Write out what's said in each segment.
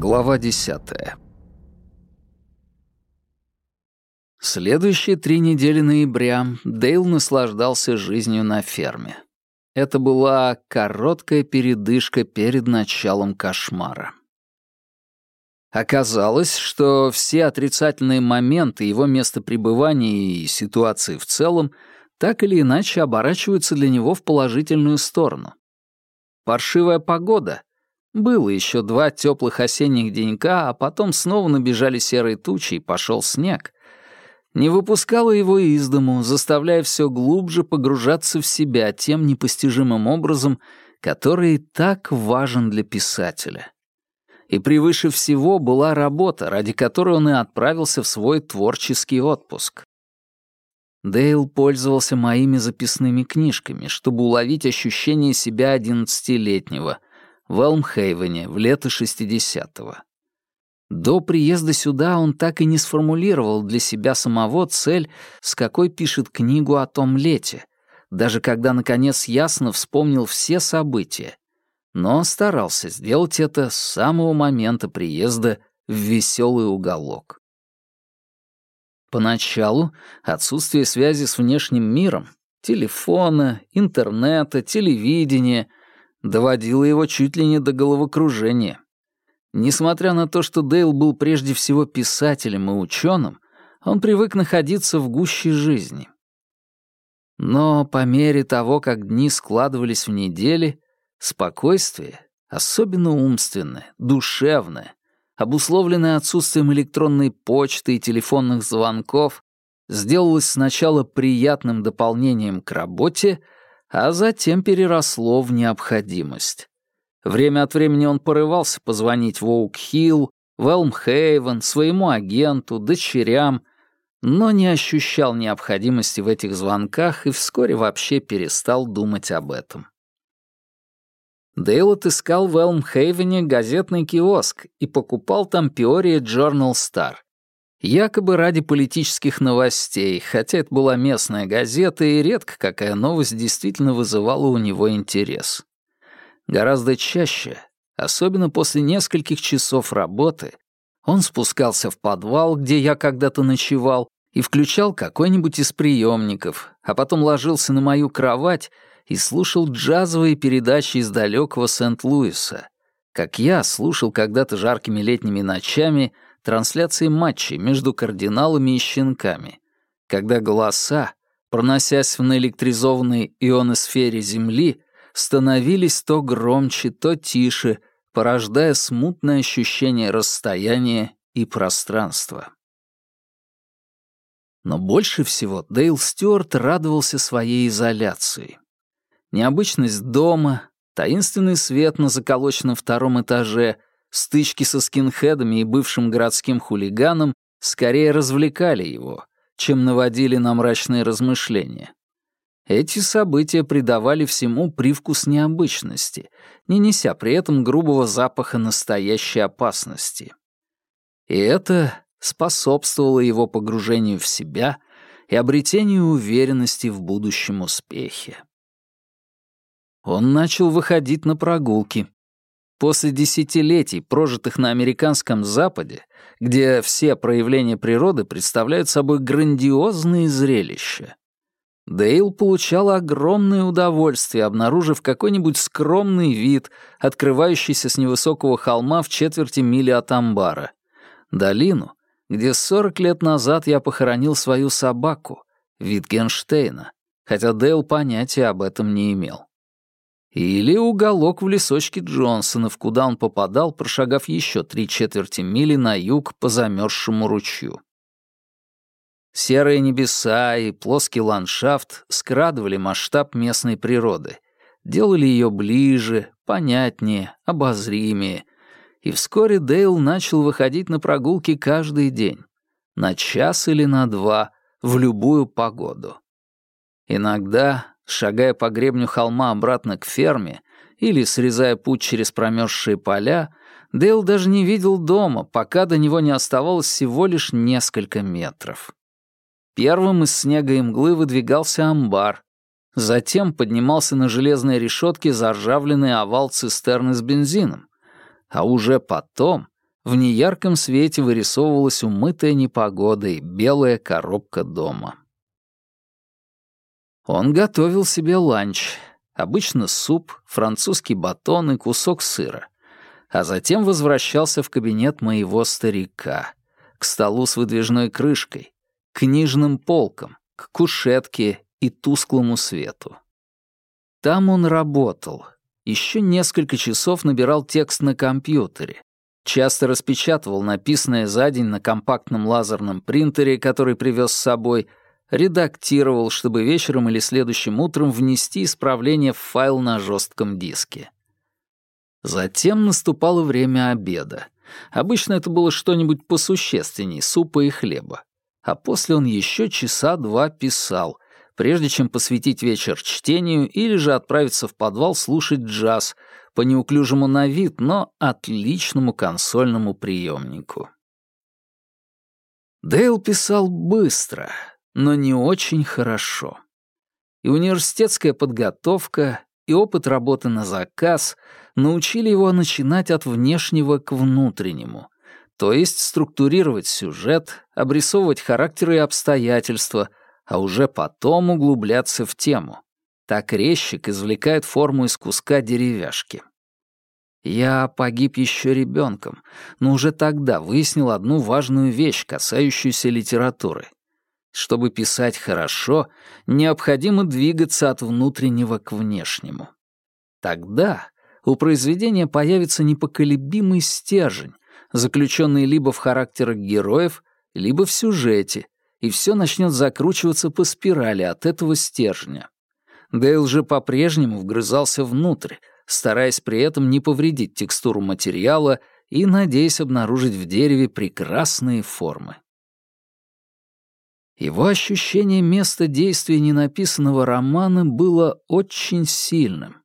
Глава десятая. Следующие три недели ноября Дейл наслаждался жизнью на ферме. Это была короткая передышка перед началом кошмара. Оказалось, что все отрицательные моменты его места пребывания и ситуации в целом так или иначе оборачиваются для него в положительную сторону. Паршивая погода. Было еще два теплых осенних денька, а потом снова набежали серые тучи и пошел снег. Не выпускала его из дому, заставляя все глубже погружаться в себя тем непостижимым образом, который так важен для писателя. И превыше всего была работа, ради которой он и отправился в свой творческий отпуск. Дейл пользовался моими записными книжками, чтобы уловить ощущение себя одиннадцатилетнего в Элмхейвене в лето 60-го. До приезда сюда он так и не сформулировал для себя самого цель, с какой пишет книгу о том лете, даже когда, наконец, ясно вспомнил все события, но старался сделать это с самого момента приезда в веселый уголок. Поначалу отсутствие связи с внешним миром, телефона, интернета, телевидения доводило его чуть ли не до головокружения. Несмотря на то, что Дейл был прежде всего писателем и ученым, он привык находиться в гуще жизни. Но по мере того, как дни складывались в недели, спокойствие, особенно умственное, душевное, обусловленное отсутствием электронной почты и телефонных звонков, сделалось сначала приятным дополнением к работе, а затем переросло в необходимость. Время от времени он порывался позвонить в Оук-Хилл, в Элмхейвен, своему агенту, дочерям, но не ощущал необходимости в этих звонках и вскоре вообще перестал думать об этом. Дейл отыскал в Элмхейвене газетный киоск и покупал там Peoria Journal Star. Якобы ради политических новостей, хотя это была местная газета, и редко какая новость действительно вызывала у него интерес. Гораздо чаще, особенно после нескольких часов работы, он спускался в подвал, где я когда-то ночевал, и включал какой-нибудь из приемников, а потом ложился на мою кровать и слушал джазовые передачи из далекого Сент-Луиса, как я слушал когда-то жаркими летними ночами трансляции матчей между кардиналами и щенками, когда голоса, проносясь в наэлектризованной ионосфере Земли, становились то громче, то тише, порождая смутное ощущение расстояния и пространства. Но больше всего Дейл Стюарт радовался своей изоляции необычность дома, таинственный свет на заколоченном втором этаже, стычки со скинхедами и бывшим городским хулиганом скорее развлекали его, чем наводили на мрачные размышления. Эти события придавали всему привкус необычности, не неся при этом грубого запаха настоящей опасности. И это способствовало его погружению в себя и обретению уверенности в будущем успехе он начал выходить на прогулки. После десятилетий, прожитых на американском Западе, где все проявления природы представляют собой грандиозные зрелища, Дейл получал огромное удовольствие, обнаружив какой-нибудь скромный вид, открывающийся с невысокого холма в четверти мили от амбара. Долину, где 40 лет назад я похоронил свою собаку, Витгенштейна, хотя Дейл понятия об этом не имел. Или уголок в лесочке Джонсонов, куда он попадал, прошагав еще три четверти мили на юг по замерзшему ручью. Серые небеса и плоский ландшафт скрадывали масштаб местной природы, делали ее ближе, понятнее, обозримее, и вскоре Дейл начал выходить на прогулки каждый день, на час или на два, в любую погоду. Иногда шагая по гребню холма обратно к ферме или срезая путь через промерзшие поля, Дейл даже не видел дома, пока до него не оставалось всего лишь несколько метров. Первым из снега и мглы выдвигался амбар, затем поднимался на железной решетке заржавленный овал цистерны с бензином, а уже потом в неярком свете вырисовывалась умытая непогодой белая коробка дома. Он готовил себе ланч. Обычно суп, французский батон и кусок сыра. А затем возвращался в кабинет моего старика, к столу с выдвижной крышкой, к книжным полкам, к кушетке и тусклому свету. Там он работал. Еще несколько часов набирал текст на компьютере. Часто распечатывал написанное за день на компактном лазерном принтере, который привез с собой, редактировал, чтобы вечером или следующим утром внести исправление в файл на жестком диске. Затем наступало время обеда. Обычно это было что-нибудь посущественней, супа и хлеба. А после он еще часа два писал, прежде чем посвятить вечер чтению или же отправиться в подвал слушать джаз по неуклюжему на вид, но отличному консольному приемнику. Дейл писал быстро, но не очень хорошо. И университетская подготовка, и опыт работы на заказ научили его начинать от внешнего к внутреннему, то есть структурировать сюжет, обрисовывать характеры и обстоятельства — а уже потом углубляться в тему. Так резчик извлекает форму из куска деревяшки. Я погиб еще ребенком, но уже тогда выяснил одну важную вещь, касающуюся литературы. Чтобы писать хорошо, необходимо двигаться от внутреннего к внешнему. Тогда у произведения появится непоколебимый стержень, заключенный либо в характерах героев, либо в сюжете, и все начнет закручиваться по спирали от этого стержня. Дейл же по-прежнему вгрызался внутрь, стараясь при этом не повредить текстуру материала и надеясь обнаружить в дереве прекрасные формы. Его ощущение места действия ненаписанного романа было очень сильным.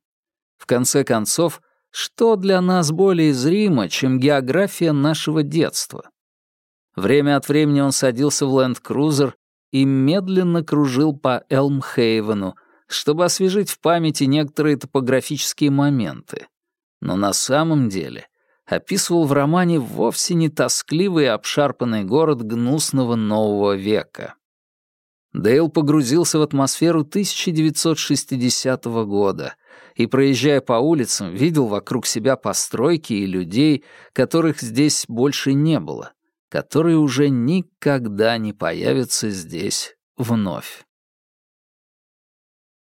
В конце концов, что для нас более зримо, чем география нашего детства? Время от времени он садился в ленд-крузер и медленно кружил по Элмхейвену, чтобы освежить в памяти некоторые топографические моменты. Но на самом деле описывал в романе вовсе не тоскливый и обшарпанный город гнусного нового века. Дейл погрузился в атмосферу 1960 года и, проезжая по улицам, видел вокруг себя постройки и людей, которых здесь больше не было которые уже никогда не появятся здесь вновь.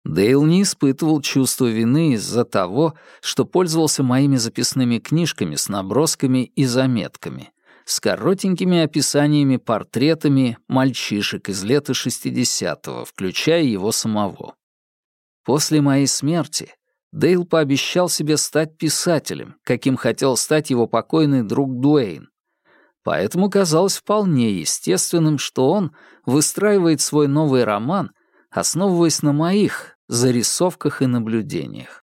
Дейл не испытывал чувства вины из-за того, что пользовался моими записными книжками с набросками и заметками, с коротенькими описаниями портретами мальчишек из лета 60-го, включая его самого. После моей смерти Дейл пообещал себе стать писателем, каким хотел стать его покойный друг Дуэйн, Поэтому казалось вполне естественным, что он выстраивает свой новый роман, основываясь на моих зарисовках и наблюдениях.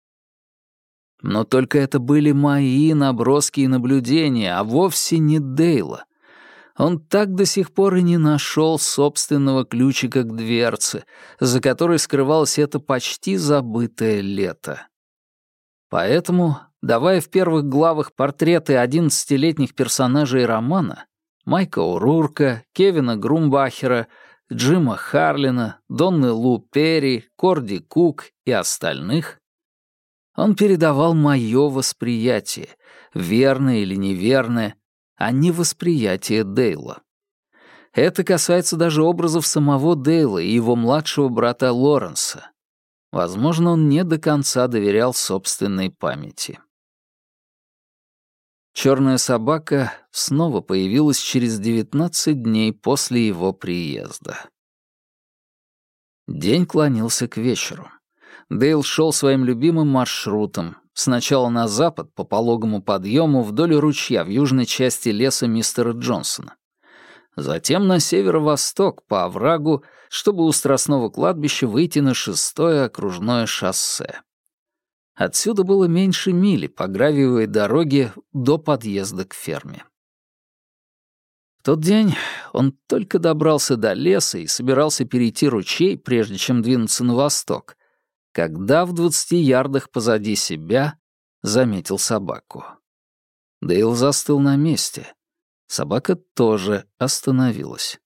Но только это были мои наброски и наблюдения, а вовсе не Дейла. Он так до сих пор и не нашел собственного ключика к дверце, за которой скрывалось это почти забытое лето. Поэтому давая в первых главах портреты одиннадцатилетних персонажей романа, Майка Урурка, Кевина Грумбахера, Джима Харлина, Донны Лу Перри, Корди Кук и остальных, он передавал мое восприятие, верное или неверное, а не восприятие Дейла. Это касается даже образов самого Дейла и его младшего брата Лоренса. Возможно, он не до конца доверял собственной памяти. Черная собака снова появилась через 19 дней после его приезда. День клонился к вечеру. Дейл шел своим любимым маршрутом. Сначала на запад, по пологому подъему вдоль ручья в южной части леса мистера Джонсона. Затем на северо-восток, по оврагу, чтобы у Страстного кладбища выйти на шестое окружное шоссе. Отсюда было меньше мили по гравиевой дороге до подъезда к ферме. В тот день он только добрался до леса и собирался перейти ручей, прежде чем двинуться на восток, когда в двадцати ярдах позади себя заметил собаку. Дейл застыл на месте. Собака тоже остановилась.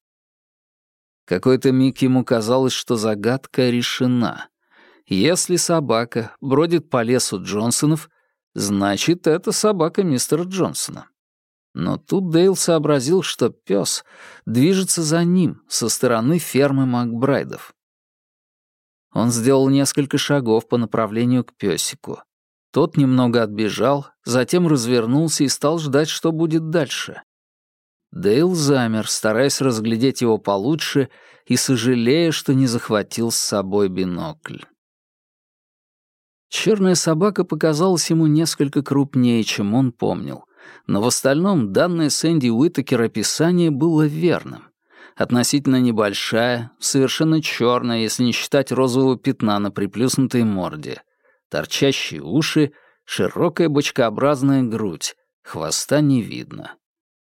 Какой-то миг ему казалось, что загадка решена. Если собака бродит по лесу Джонсонов, значит, это собака мистера Джонсона. Но тут Дейл сообразил, что пес движется за ним со стороны фермы Макбрайдов. Он сделал несколько шагов по направлению к песику. Тот немного отбежал, затем развернулся и стал ждать, что будет дальше. Дейл замер, стараясь разглядеть его получше и сожалея, что не захватил с собой бинокль. Черная собака показалась ему несколько крупнее, чем он помнил, но в остальном данное Сэнди Уитакер описание было верным. Относительно небольшая, совершенно черная, если не считать розового пятна на приплюснутой морде, торчащие уши, широкая бочкообразная грудь, хвоста не видно.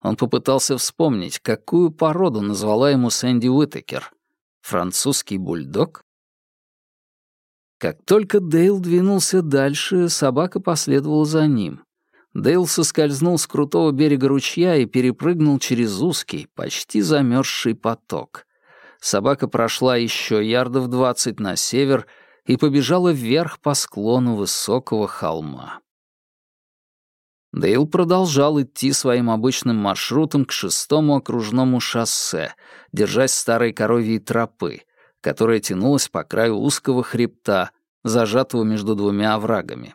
Он попытался вспомнить, какую породу назвала ему Сэнди Уитакер. Французский бульдог? Как только Дейл двинулся дальше, собака последовала за ним. Дейл соскользнул с крутого берега ручья и перепрыгнул через узкий, почти замерзший поток. Собака прошла еще ярдов двадцать на север и побежала вверх по склону высокого холма. Дейл продолжал идти своим обычным маршрутом к шестому окружному шоссе, держась старой коровьей тропы, которая тянулась по краю узкого хребта, зажатого между двумя оврагами.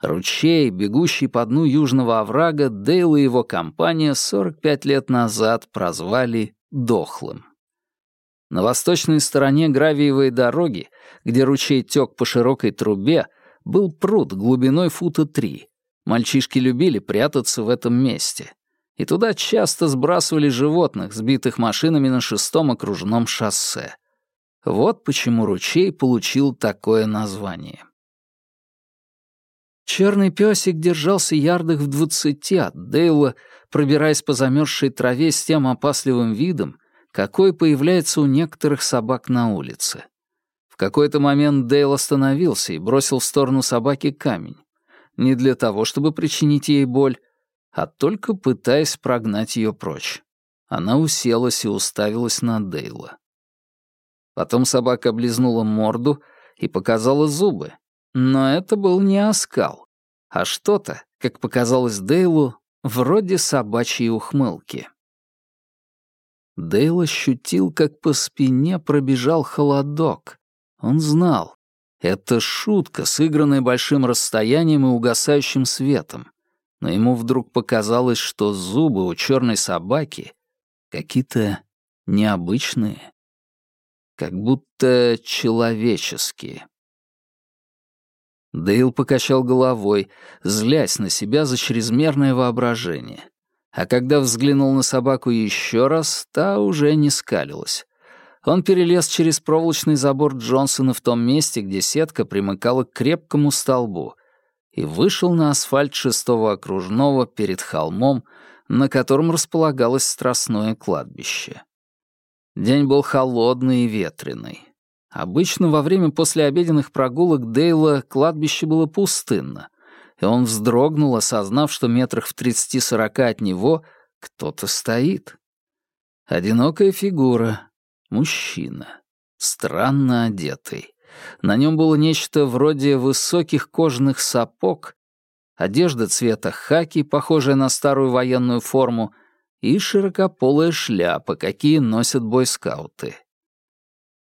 Ручей, бегущий по дну южного оврага, Дейл и его компания 45 лет назад прозвали «дохлым». На восточной стороне гравиевой дороги, где ручей тек по широкой трубе, был пруд глубиной фута три. Мальчишки любили прятаться в этом месте. И туда часто сбрасывали животных, сбитых машинами на шестом окружном шоссе. Вот почему ручей получил такое название. Черный песик держался ярдах в двадцати от Дейла, пробираясь по замерзшей траве с тем опасливым видом, какой появляется у некоторых собак на улице. В какой-то момент Дейл остановился и бросил в сторону собаки камень. Не для того, чтобы причинить ей боль, а только пытаясь прогнать ее прочь. Она уселась и уставилась на Дейла. Потом собака облизнула морду и показала зубы, но это был не оскал, а что-то, как показалось Дейлу, вроде собачьей ухмылки. Дейл ощутил, как по спине пробежал холодок. Он знал, это шутка, сыгранная большим расстоянием и угасающим светом. Но ему вдруг показалось, что зубы у черной собаки какие-то необычные, как будто человеческие. Дейл покачал головой, злясь на себя за чрезмерное воображение. А когда взглянул на собаку еще раз, та уже не скалилась. Он перелез через проволочный забор Джонсона в том месте, где сетка примыкала к крепкому столбу, и вышел на асфальт шестого окружного перед холмом, на котором располагалось страстное кладбище. День был холодный и ветреный. Обычно во время послеобеденных прогулок Дейла кладбище было пустынно, и он вздрогнул, осознав, что метрах в тридцати-сорока от него кто-то стоит. Одинокая фигура, мужчина, странно одетый. На нем было нечто вроде высоких кожаных сапог, одежда цвета хаки, похожая на старую военную форму, и широкополая шляпа, какие носят бойскауты.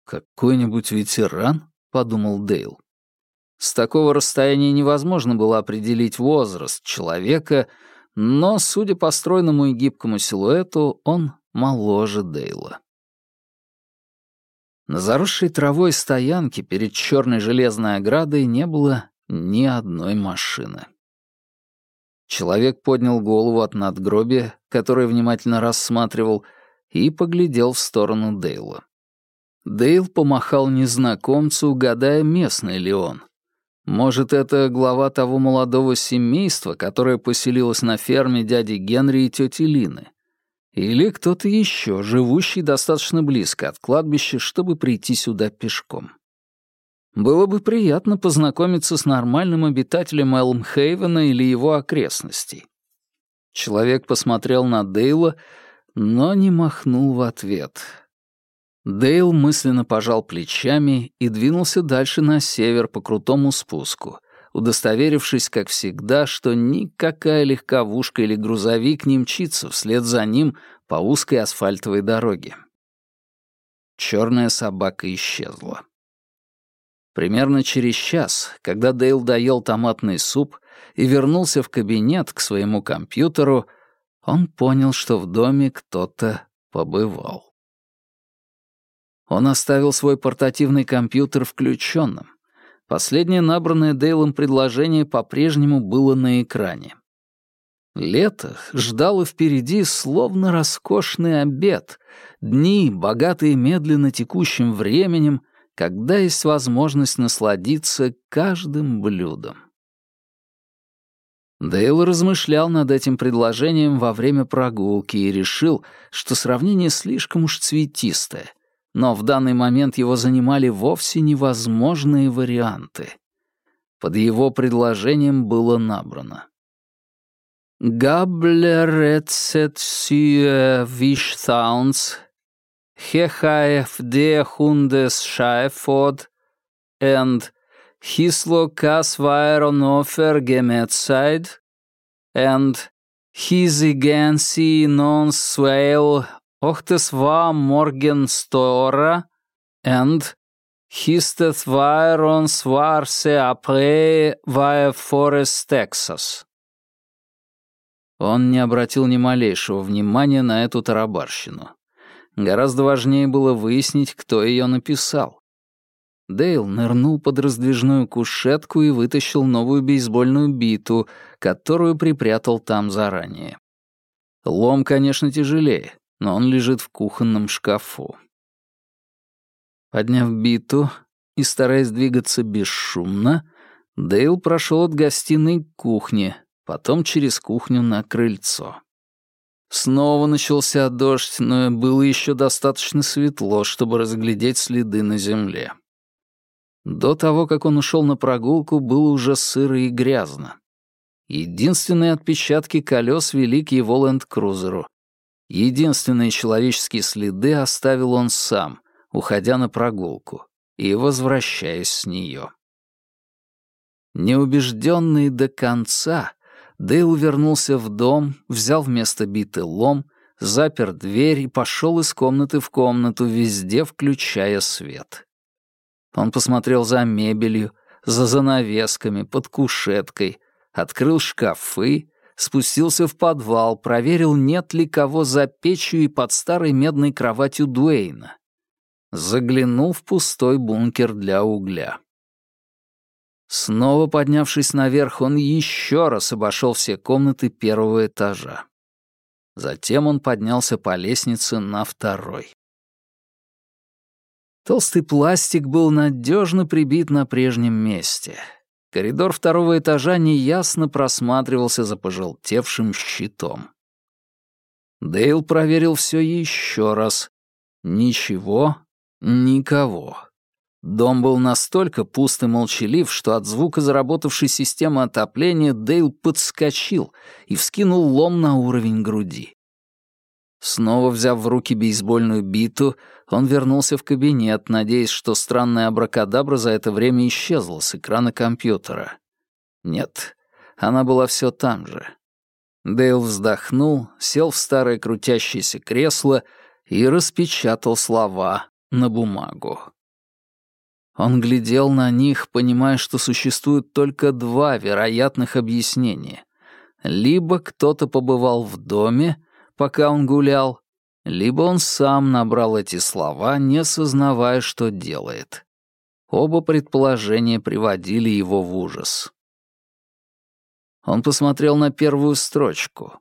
«Какой-нибудь ветеран?» — подумал Дейл. С такого расстояния невозможно было определить возраст человека, но, судя по стройному и гибкому силуэту, он моложе Дейла. На заросшей травой стоянке перед черной железной оградой не было ни одной машины. Человек поднял голову от надгробия, которое внимательно рассматривал, и поглядел в сторону Дейла. Дейл помахал незнакомцу, гадая, местный ли он. Может, это глава того молодого семейства, которое поселилось на ферме дяди Генри и тети Лины. Или кто-то еще, живущий достаточно близко от кладбища, чтобы прийти сюда пешком. Было бы приятно познакомиться с нормальным обитателем Элмхейвена или его окрестностей. Человек посмотрел на Дейла, но не махнул в ответ. Дейл мысленно пожал плечами и двинулся дальше на север по крутому спуску, удостоверившись, как всегда, что никакая легковушка или грузовик не мчится вслед за ним по узкой асфальтовой дороге. Черная собака исчезла. Примерно через час, когда Дейл доел томатный суп и вернулся в кабинет к своему компьютеру, он понял, что в доме кто-то побывал. Он оставил свой портативный компьютер включенным. Последнее набранное Дейлом предложение по-прежнему было на экране. Лето ждало впереди словно роскошный обед, дни, богатые медленно текущим временем, когда есть возможность насладиться каждым блюдом. Дейл размышлял над этим предложением во время прогулки и решил, что сравнение слишком уж цветистое, но в данный момент его занимали вовсе невозможные варианты. Под его предложением было набрано. Gableretset syö vishthauns, hehaf de hundes schaefod, and hislo kas vaironofer gemetside, and va morgen stora, and histet vairon svarse apre vae forest Texas. Он не обратил ни малейшего внимания на эту тарабарщину. Гораздо важнее было выяснить, кто ее написал. Дейл нырнул под раздвижную кушетку и вытащил новую бейсбольную биту, которую припрятал там заранее. Лом, конечно, тяжелее, но он лежит в кухонном шкафу. Подняв биту и стараясь двигаться бесшумно, Дейл прошел от гостиной к кухне, потом через кухню на крыльцо. Снова начался дождь, но было еще достаточно светло, чтобы разглядеть следы на земле. До того, как он ушел на прогулку, было уже сыро и грязно. Единственные отпечатки колес вели к его ленд-крузеру. Единственные человеческие следы оставил он сам, уходя на прогулку и возвращаясь с нее. Неубежденный до конца, Дейл вернулся в дом, взял вместо биты лом, запер дверь и пошел из комнаты в комнату, везде включая свет. Он посмотрел за мебелью, за занавесками, под кушеткой, открыл шкафы, спустился в подвал, проверил, нет ли кого за печью и под старой медной кроватью Дуэйна. Заглянул в пустой бункер для угля. Снова поднявшись наверх, он еще раз обошел все комнаты первого этажа. Затем он поднялся по лестнице на второй. Толстый пластик был надежно прибит на прежнем месте. Коридор второго этажа неясно просматривался за пожелтевшим щитом. Дейл проверил все еще раз. Ничего, никого. Дом был настолько пуст и молчалив, что от звука заработавшей системы отопления Дейл подскочил и вскинул лом на уровень груди. Снова взяв в руки бейсбольную биту, он вернулся в кабинет, надеясь, что странная абракадабра за это время исчезла с экрана компьютера. Нет, она была все там же. Дейл вздохнул, сел в старое крутящееся кресло и распечатал слова на бумагу. Он глядел на них, понимая, что существует только два вероятных объяснения. Либо кто-то побывал в доме, пока он гулял, либо он сам набрал эти слова, не сознавая, что делает. Оба предположения приводили его в ужас. Он посмотрел на первую строчку.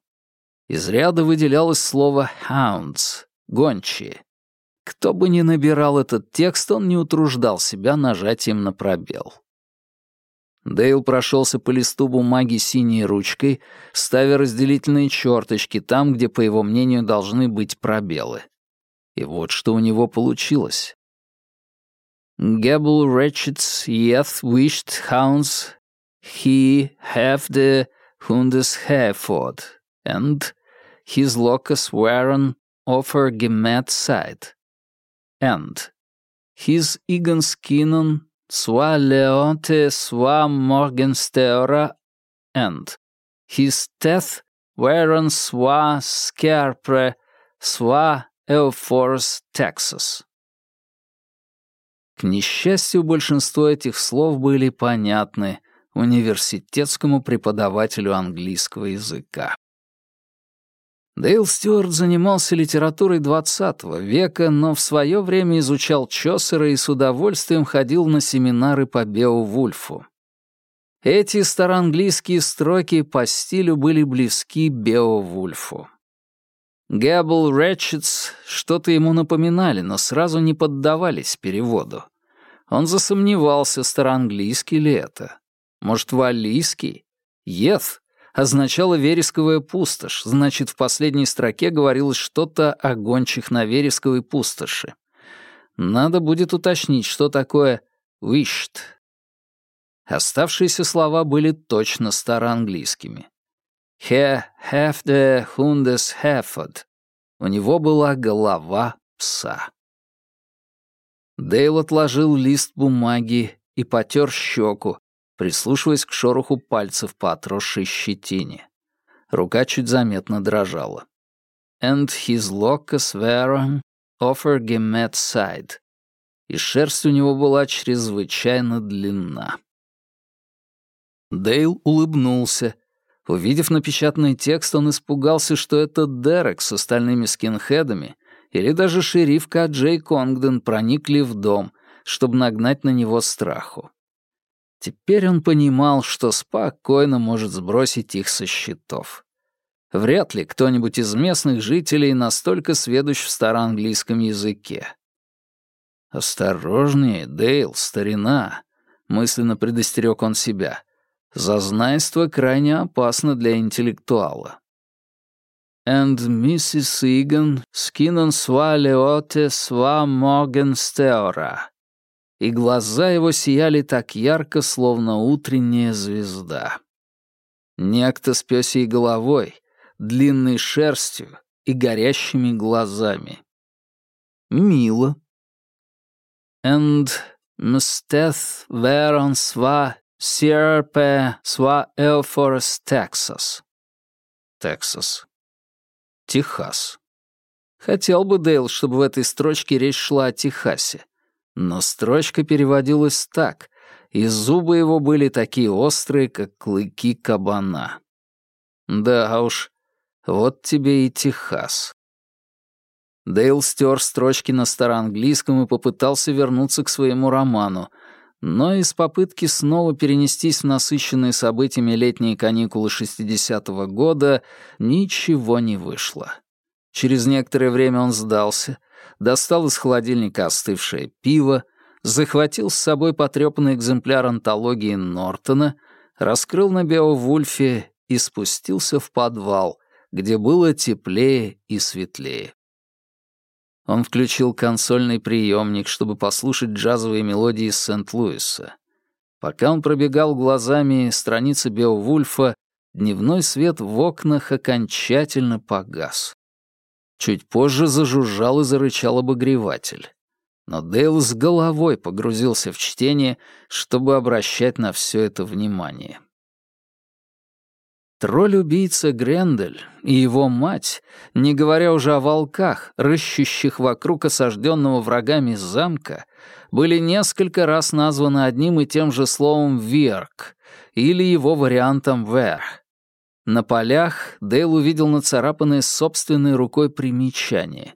Из ряда выделялось слово «hounds» — «гончие». Кто бы ни набирал этот текст, он не утруждал себя нажатием на пробел. Дейл прошелся по листу бумаги синей ручкой, ставя разделительные черточки там, где, по его мнению, должны быть пробелы. И вот что у него получилось. Gable Ratchets yeth wished hounds he have the Hundes Hereford and his locus waren offer gemet side, and his igen skinon swa leonte swa morgensteora, and his teeth weren swa scarpre swa euphoros Texas. К несчастью, большинство этих слов были понятны университетскому преподавателю английского языка. Дейл Стюарт занимался литературой XX века, но в свое время изучал Чосера и с удовольствием ходил на семинары по Беовульфу. Эти староанглийские строки по стилю были близки Беовульфу. Гэббл Рэтчетс что-то ему напоминали, но сразу не поддавались переводу. Он засомневался, староанглийский ли это. Может, валлийский? Eth означало вересковая пустошь, значит, в последней строке говорилось что-то о гончих на вересковой пустоши. Надо будет уточнить, что такое «wished». Оставшиеся слова были точно староанглийскими. «He the hundes hefford». У него была голова пса. Дейл отложил лист бумаги и потер щеку, прислушиваясь к шороху пальцев по отросшей щетине. Рука чуть заметно дрожала. «And his locus were over gemet side». И шерсть у него была чрезвычайно длинна. Дейл улыбнулся. Увидев напечатанный текст, он испугался, что это Дерек с остальными скинхедами или даже шерифка Джей Конгден проникли в дом, чтобы нагнать на него страху. Теперь он понимал, что спокойно может сбросить их со счетов. Вряд ли кто-нибудь из местных жителей настолько сведущ в староанглийском языке. «Осторожнее, Дейл, старина», — мысленно предостерег он себя. «Зазнайство крайне опасно для интеллектуала». «And Mrs. Egan скинон сва леоте сва моген стеора», и глаза его сияли так ярко, словно утренняя звезда. Некто с пёсей головой, длинной шерстью и горящими глазами. Мило. And msteth veron sva sierpe sva Elforest, Texas. Texas. Техас. Хотел бы Дейл, чтобы в этой строчке речь шла о Техасе. Но строчка переводилась так, и зубы его были такие острые, как клыки кабана. Да уж, вот тебе и Техас. Дейл стер строчки на староанглийском и попытался вернуться к своему роману, но из попытки снова перенестись в насыщенные событиями летние каникулы 60-го года ничего не вышло. Через некоторое время он сдался, достал из холодильника остывшее пиво, захватил с собой потрепанный экземпляр антологии Нортона, раскрыл на Беовульфе и спустился в подвал, где было теплее и светлее. Он включил консольный приемник, чтобы послушать джазовые мелодии Сент-Луиса. Пока он пробегал глазами страницы Беовульфа, дневной свет в окнах окончательно погас. Чуть позже зажужжал и зарычал обогреватель. Но Дейл с головой погрузился в чтение, чтобы обращать на все это внимание. Тролль-убийца Грендель и его мать, не говоря уже о волках, рыщущих вокруг осажденного врагами замка, были несколько раз названы одним и тем же словом «верк» или его вариантом «верх». На полях Дейл увидел нацарапанное собственной рукой примечание.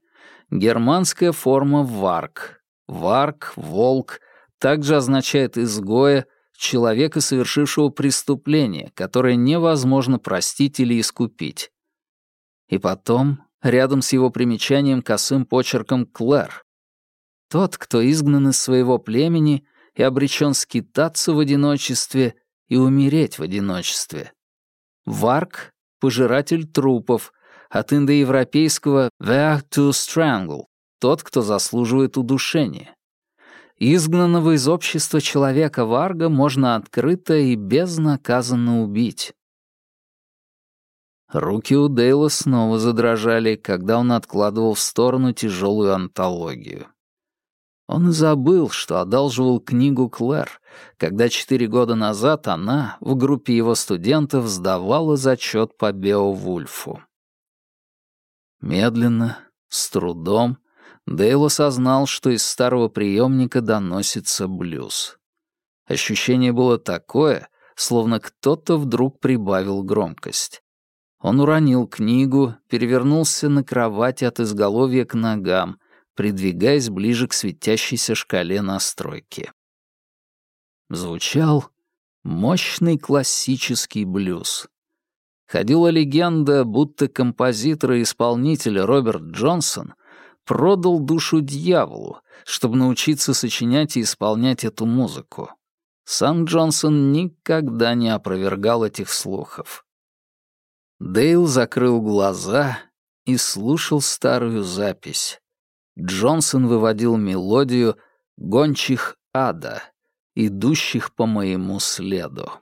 Германская форма «варк». «Варк», «волк» также означает «изгоя», человека, совершившего преступление, которое невозможно простить или искупить. И потом, рядом с его примечанием косым почерком «Клэр». Тот, кто изгнан из своего племени и обречен скитаться в одиночестве и умереть в одиночестве. Варк — пожиратель трупов, от индоевропейского «where to strangle» — тот, кто заслуживает удушения. Изгнанного из общества человека Варга можно открыто и безнаказанно убить. Руки у Дейла снова задрожали, когда он откладывал в сторону тяжелую антологию. Он забыл, что одалживал книгу Клэр, когда четыре года назад она в группе его студентов сдавала зачет по Беовульфу. Медленно, с трудом, Дейл осознал, что из старого приемника доносится блюз. Ощущение было такое, словно кто-то вдруг прибавил громкость. Он уронил книгу, перевернулся на кровати от изголовья к ногам, придвигаясь ближе к светящейся шкале настройки. Звучал мощный классический блюз. Ходила легенда, будто композитор и исполнитель Роберт Джонсон продал душу дьяволу, чтобы научиться сочинять и исполнять эту музыку. Сам Джонсон никогда не опровергал этих слухов. Дейл закрыл глаза и слушал старую запись. Джонсон выводил мелодию «Гончих ада», идущих по моему следу.